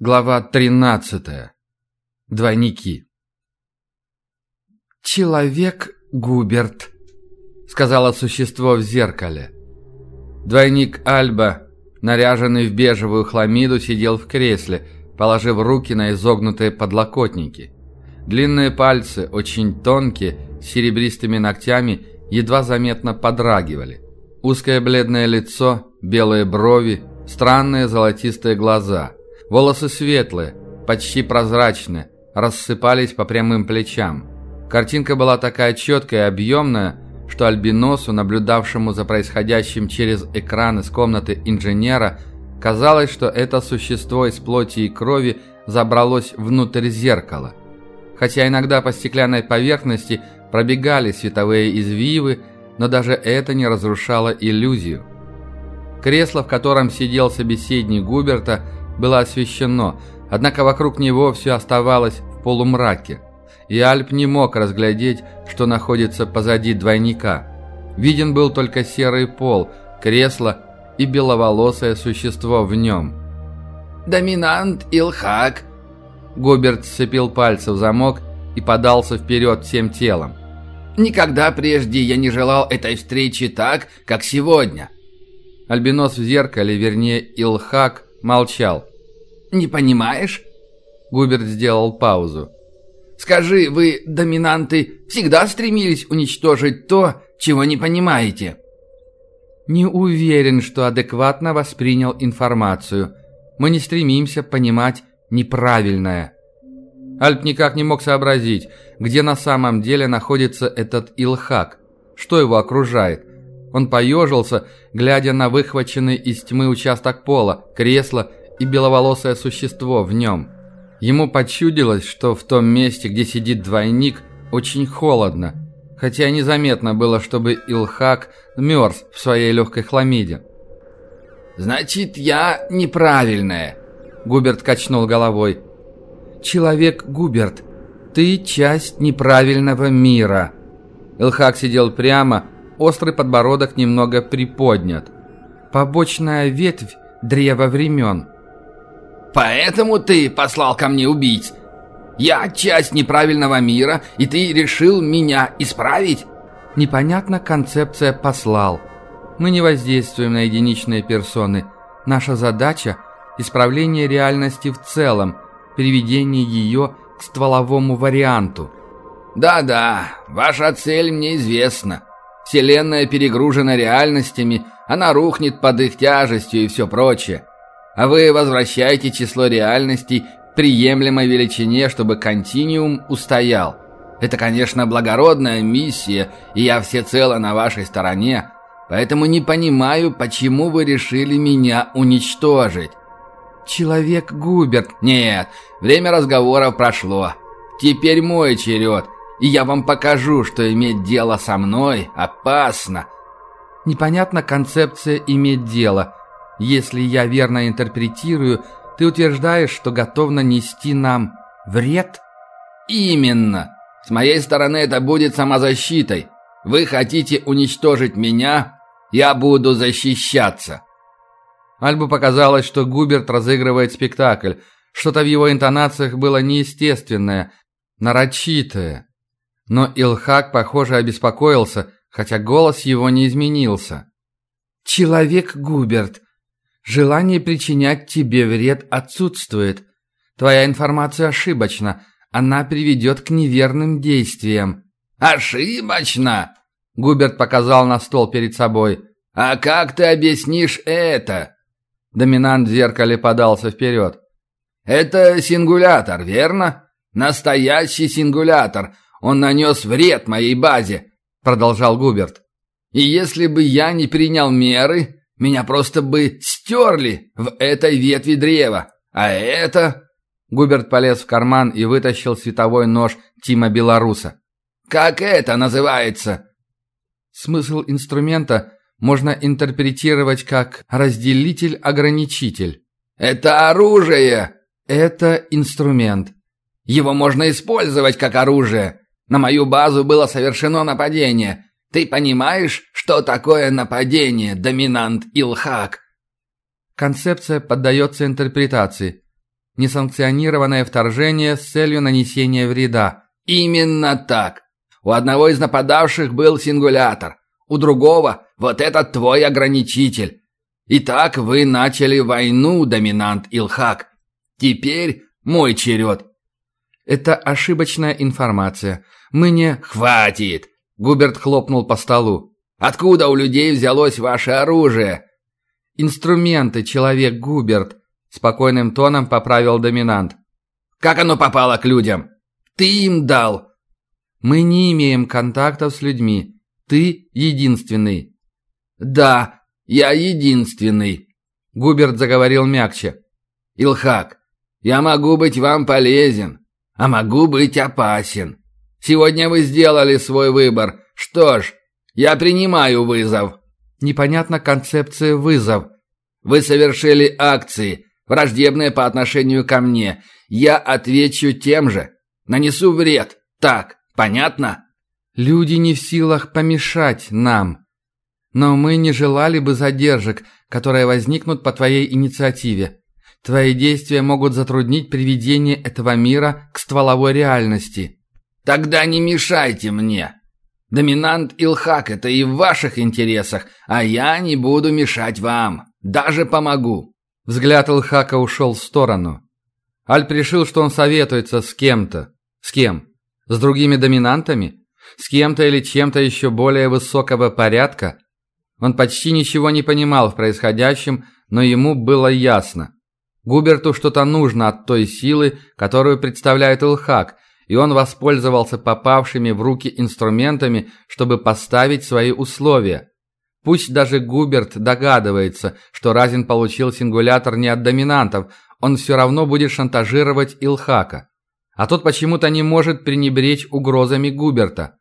Глава 13. Двойники. «Человек Губерт», — сказала существо в зеркале. Двойник Альба, наряженный в бежевую хламиду, сидел в кресле, положив руки на изогнутые подлокотники. Длинные пальцы, очень тонкие, с серебристыми ногтями, едва заметно подрагивали. Узкое бледное лицо, белые брови, странные золотистые глаза — Волосы светлые, почти прозрачные, рассыпались по прямым плечам. Картинка была такая четкая и объемная, что Альбиносу, наблюдавшему за происходящим через экран из комнаты инженера, казалось, что это существо из плоти и крови забралось внутрь зеркала. Хотя иногда по стеклянной поверхности пробегали световые извивы, но даже это не разрушало иллюзию. Кресло, в котором сидел собеседник Губерта, было освещено, однако вокруг него все оставалось в полумраке. И Альп не мог разглядеть, что находится позади двойника. Виден был только серый пол, кресло и беловолосое существо в нем. «Доминант Илхак!» Губерт сцепил пальцы в замок и подался вперед всем телом. «Никогда прежде я не желал этой встречи так, как сегодня!» Альбинос в зеркале, вернее Илхак, молчал. «Не понимаешь?» Губерт сделал паузу. «Скажи, вы, доминанты, всегда стремились уничтожить то, чего не понимаете?» «Не уверен, что адекватно воспринял информацию. Мы не стремимся понимать неправильное». Альп никак не мог сообразить, где на самом деле находится этот Илхак, что его окружает. Он поежился, глядя на выхваченный из тьмы участок пола, кресло и беловолосое существо в нем. Ему почудилось, что в том месте, где сидит двойник, очень холодно, хотя незаметно было, чтобы Илхак мерз в своей легкой хламиде. «Значит, я неправильная», — Губерт качнул головой. «Человек Губерт, ты часть неправильного мира». Илхак сидел прямо, острый подбородок немного приподнят. «Побочная ветвь древа времен». Поэтому ты послал ко мне убийц. Я часть неправильного мира, и ты решил меня исправить? Непонятна концепция «послал». Мы не воздействуем на единичные персоны. Наша задача – исправление реальности в целом, приведение ее к стволовому варианту. Да-да, ваша цель мне известна. Вселенная перегружена реальностями, она рухнет под их тяжестью и все прочее а вы возвращаете число реальностей приемлемой величине, чтобы континуум устоял. Это, конечно, благородная миссия, и я всецело на вашей стороне, поэтому не понимаю, почему вы решили меня уничтожить. Человек Губерт. Нет, время разговоров прошло. Теперь мой черед, и я вам покажу, что иметь дело со мной опасно. Непонятна концепция «иметь дело», если я верно интерпретирую, ты утверждаешь, что готов нанести нам вред? Именно. С моей стороны это будет самозащитой. Вы хотите уничтожить меня, я буду защищаться. Альбу показалось, что Губерт разыгрывает спектакль. Что-то в его интонациях было неестественное, нарочитое. Но Илхак, похоже, обеспокоился, хотя голос его не изменился. «Человек Губерт, Желание причинять тебе вред отсутствует. Твоя информация ошибочна. Она приведет к неверным действиям». «Ошибочно?» Губерт показал на стол перед собой. «А как ты объяснишь это?» Доминант в зеркале подался вперед. «Это сингулятор, верно? Настоящий сингулятор. Он нанес вред моей базе», — продолжал Губерт. «И если бы я не принял меры, меня просто бы стерли в этой ветви древа. А это...» Губерт полез в карман и вытащил световой нож Тима Белоруса. «Как это называется?» Смысл инструмента можно интерпретировать как разделитель-ограничитель. «Это оружие!» «Это инструмент. Его можно использовать как оружие. На мою базу было совершено нападение. Ты понимаешь, что такое нападение, доминант Илхак?» Концепция поддается интерпретации. несанкционированное вторжение с целью нанесения вреда. Именно так. У одного из нападавших был сингулятор, у другого вот этот твой ограничитель. Итак, вы начали войну, доминант Илхак. Теперь мой черед. Это ошибочная информация. Мы не... Хватит! Губерт хлопнул по столу. Откуда у людей взялось ваше оружие? Инструменты, человек Губерт. Спокойным тоном поправил доминант. Как оно попало к людям? Ты им дал. Мы не имеем контактов с людьми. Ты единственный. Да, я единственный. Губерт заговорил мягче. Илхак, я могу быть вам полезен, а могу быть опасен. Сегодня вы сделали свой выбор. Что ж, я принимаю вызов. Непонятна концепция вызов. Вы совершили акции, враждебные по отношению ко мне. Я отвечу тем же. Нанесу вред. Так, понятно? Люди не в силах помешать нам. Но мы не желали бы задержек, которые возникнут по твоей инициативе. Твои действия могут затруднить приведение этого мира к стволовой реальности. Тогда не мешайте мне. Доминант Илхак – это и в ваших интересах, а я не буду мешать вам. Даже помогу. Взгляд Илхака ушел в сторону. Альп решил, что он советуется с кем-то. С кем? С другими доминантами? С кем-то или чем-то еще более высокого порядка? Он почти ничего не понимал в происходящем, но ему было ясно. Губерту что-то нужно от той силы, которую представляет Илхак, и он воспользовался попавшими в руки инструментами, чтобы поставить свои условия. Пусть даже Губерт догадывается, что Разин получил сингулятор не от доминантов, он все равно будет шантажировать Илхака. А тот почему-то не может пренебречь угрозами Губерта.